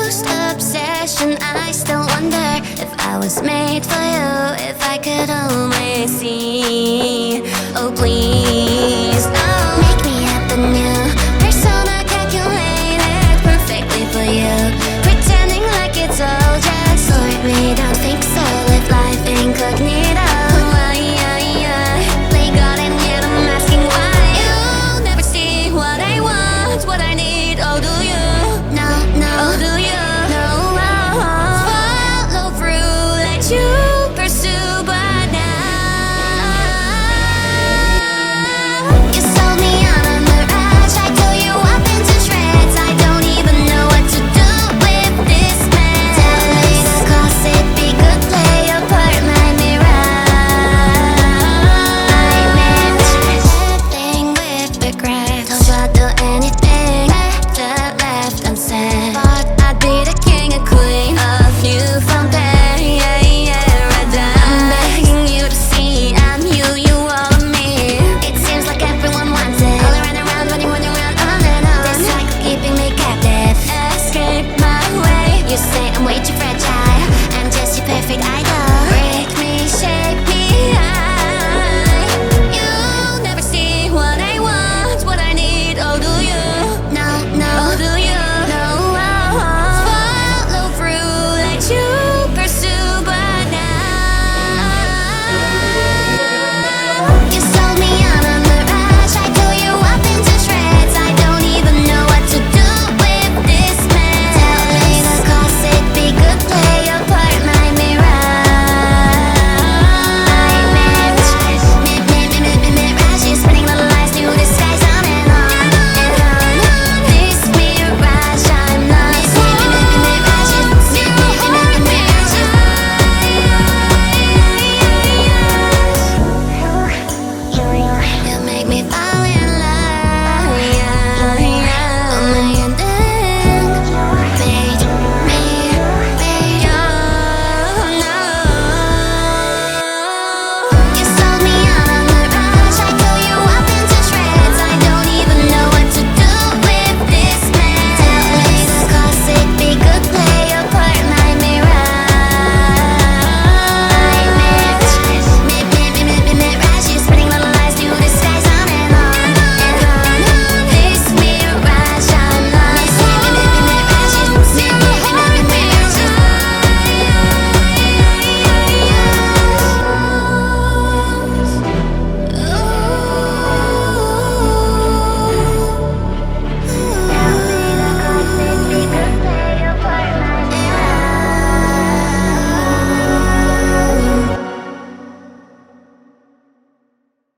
confused obsession. I still wonder if I was made for you, if I could only see.